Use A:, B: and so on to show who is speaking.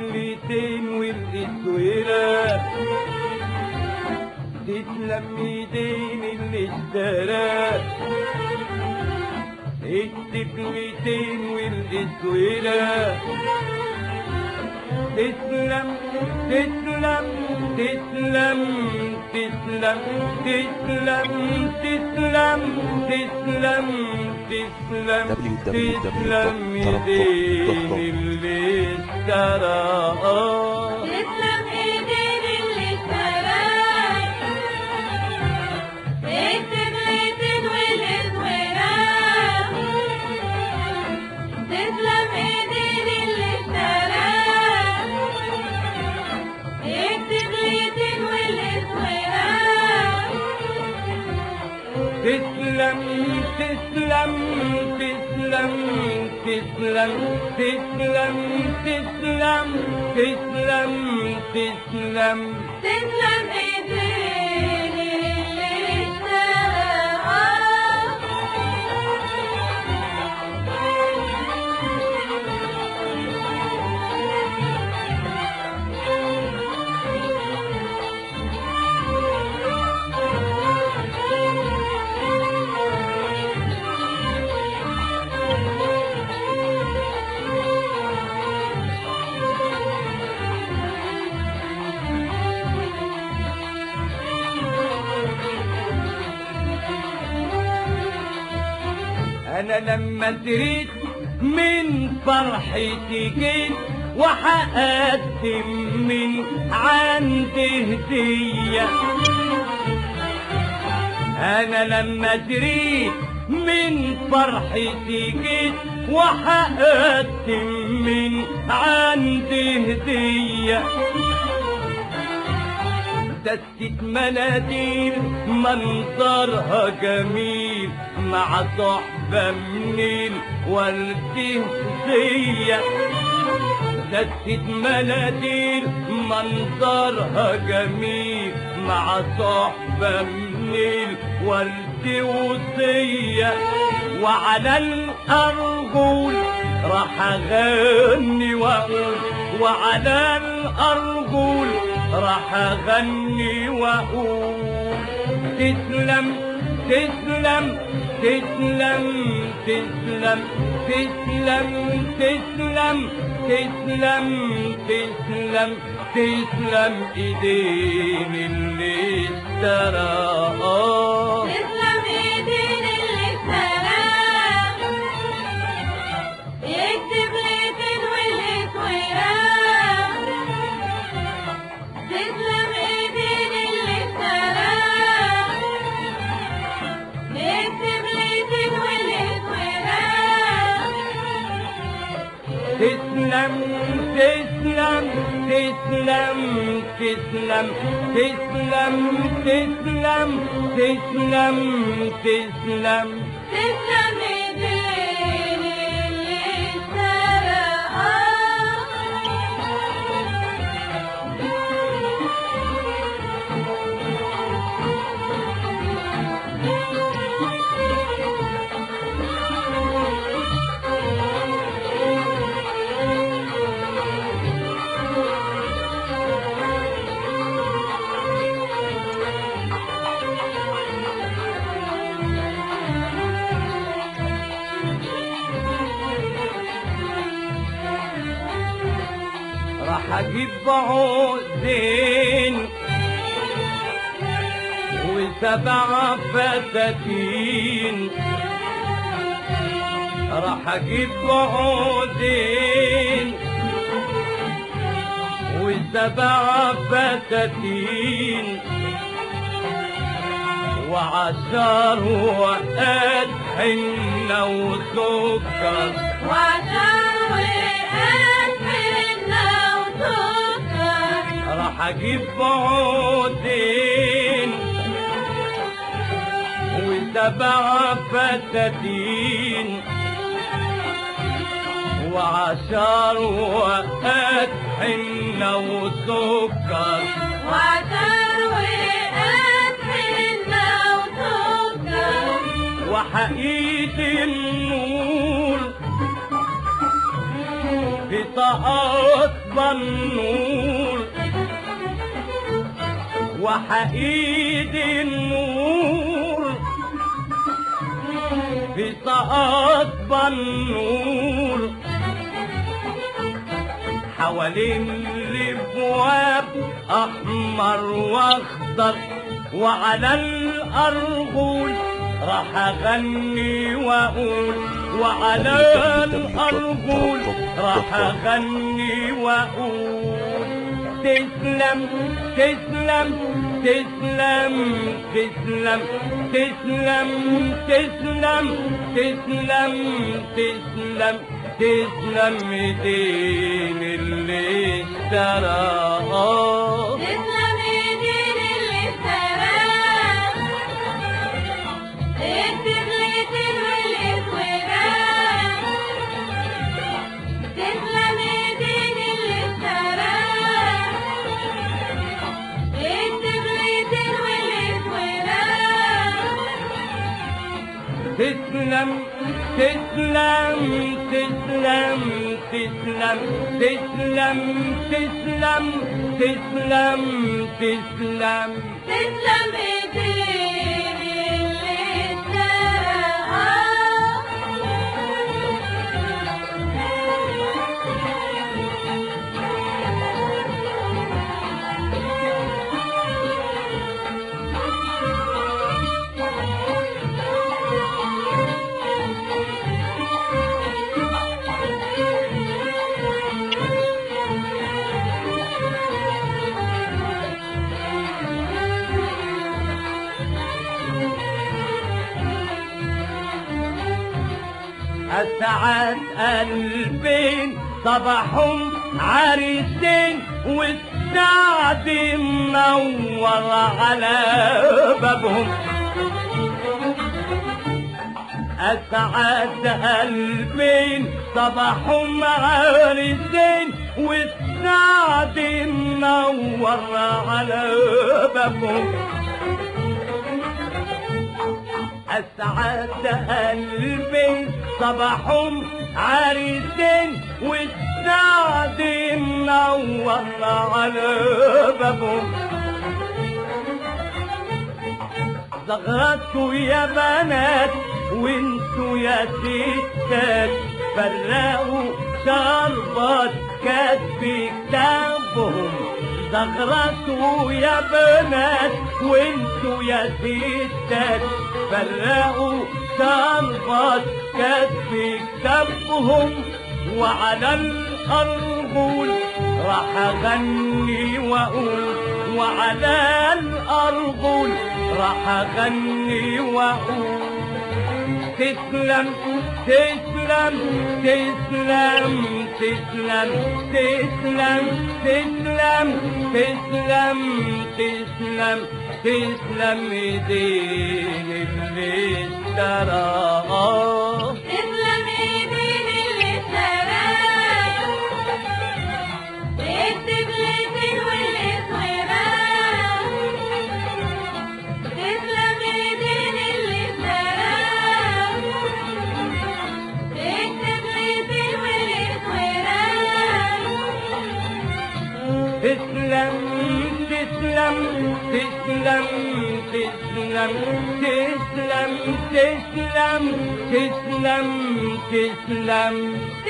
A: لقيتي موريتو إله ديت لميدين اللي اشترات اكتب ميتين ولقيتو إله تسلم تسلم تسلم تسلم تسلم تسلم تسلم پلمی کر
B: تسلم تسلم
A: تسلم تسلم تسلم تسلم انا لما دريت من فرحتي جيت وحقدم من عندي هديه انا لما دريت من فرحتي جيت وحقدم من عندي هديه دستة مناديل منظرها جميل مع صحبة من الورد زية دستة مناديل منظرها جميل مع صحبة من الورد وصية وعلى الأرجل راح أغني وأقول، وعلى الأرجل راح اغني واقول تسلم تسلم تسلم تسلم تسلم تسلم تسلم تسلم تسلم ايدين اللي اشتراها
B: تسلم. تسلم
A: تسلم تسلم تسلم تسلم تسلم هجيب عوزين وسبع فساتين راح اجيب عودين وسبع فساتين وعشر وقت حنة وسكر
B: وعشان
A: هجيب بعودين وسبع فتاتين وعشر حنة وسكر
B: وعشر حنة وسكر
A: وحقيقة النور۔ وحقيقة النور. بطاقات بالنور حوالين الابواب احمر واخضر وعلى الارجل راح اغني واقول وعلى الارجل راح اغني واقول تسلم تسلم تسلم تسلم تسلم تسلم تسلم تسلم تسلم ايدين اللي اشتراها
B: تسلم تسلم
A: تسلم تسلم تسلم تسلم تسلم تسلم أسعد قلبين صباحهم عريسين والسعد منور على بابهم. أسعد قلبين صباحهم عريسين والسعد منور على بابهم. أسعد قلبي صباحهم عريسين والسعد منور على بابهم زغرتوا يا بنات وانتوا يا ستات فرقوا شربات كاتب كتابهم زغرتوا يا بنات وانتوا يا ستات فرقوا شربات كاتب كتابهم وعلى الأرجل راح أغني وأقول وعلى الأرجل راح أغني وأقول تسلم تسلم تسلم تسلم تسلم تسلم تسلم تسلم تسلم ايدين اللي اشتراها تسلم تسلم تسلم تسلم تسلم تسلم
B: تسلم